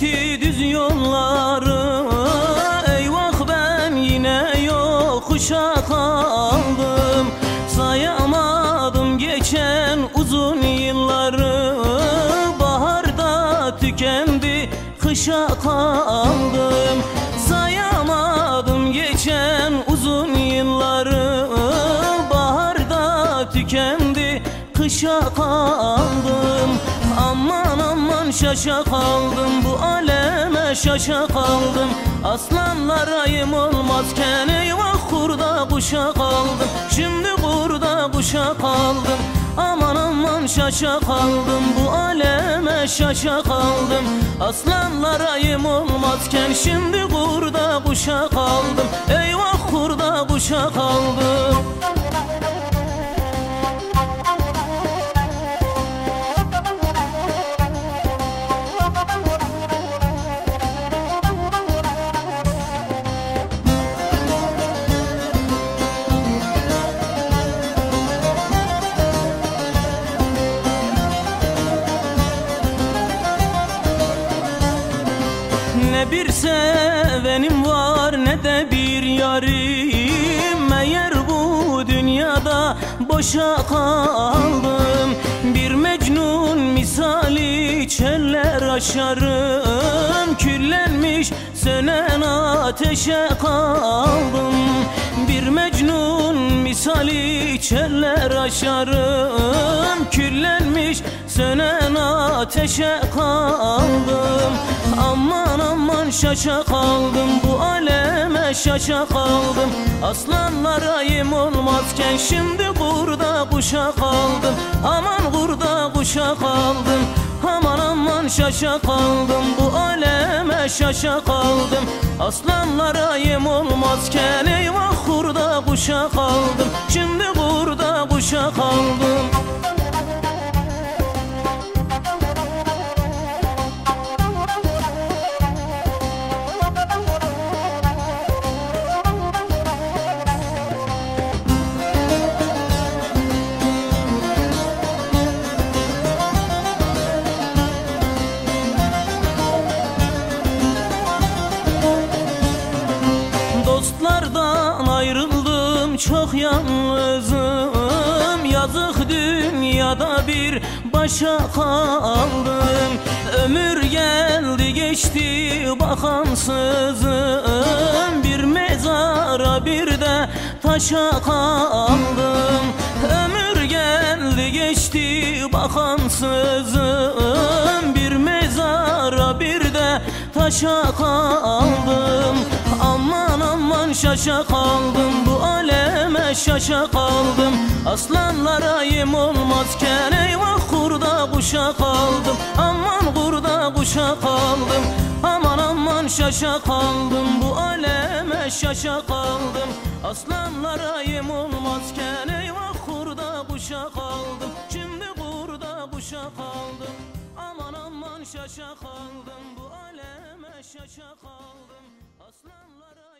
geçti düz yolları. Eyvah ben yine yokuşa kaldım. Sayamadım geçen uzun yılları. Baharda tükendi kışa kaldım. Sayamadım geçen uzun yılları. Baharda tükendi kışa kaldım şaşa kaldım Bu aleme şaşa kaldım. Aslanlara yem olmazken Eyvah kurda kuşa kaldım. Şimdi kurda kuşa kaldım. Aman aman şaşa kaldım Bu aleme şaşa kaldım. Aslanlara yem olmazken Şimdi kurda kuşa kaldım. Eyvah kurda kuşa kaldım Ne bir sevenim var ne de bir yarim. Meğer bu dünyada boşa kaldım. Bir mecnun misali çeller aşarım. Küllenmiş sönen ateşe kaldım. Bir mecnun misali çeller aşarım. Küllenmiş sönen ateşe kaldım şaşa kaldım bu aleme şaşa kaldım. Aslanlara yem olmazken şimdi burada kuşa kaldım. Aman burada kuşa kaldım Aman aman şaşa kaldım. Bu aleme şaşa kaldım. Aslanlara yem olmazken eyvah kurda kuşa kaldım. Şimdi çok yalnızım. Yazık dünyada bir başa kaldım. Ömür geldi geçti bakansızım. Bir mezara bir de taşa kaldım. Ömür geldi geçti bakansızım. Bir mezara bir de taşa kaldım Aman şaşa kaldım Bu aleme şaşa kaldım. Aslanlara yem olmazken Eyvah kurda kuşa kaldım. Aman kurda kuşa kaldım Aman aman şaşa kaldım. Bu aleme şaşa kaldım. Aslanlara yem olmazken Eyvah kurda kuşa kaldım. Şimdi kurda kuşa kaldım Aman aman şaşa kaldım. Bu aleme şaşa kaldım. Aslanlara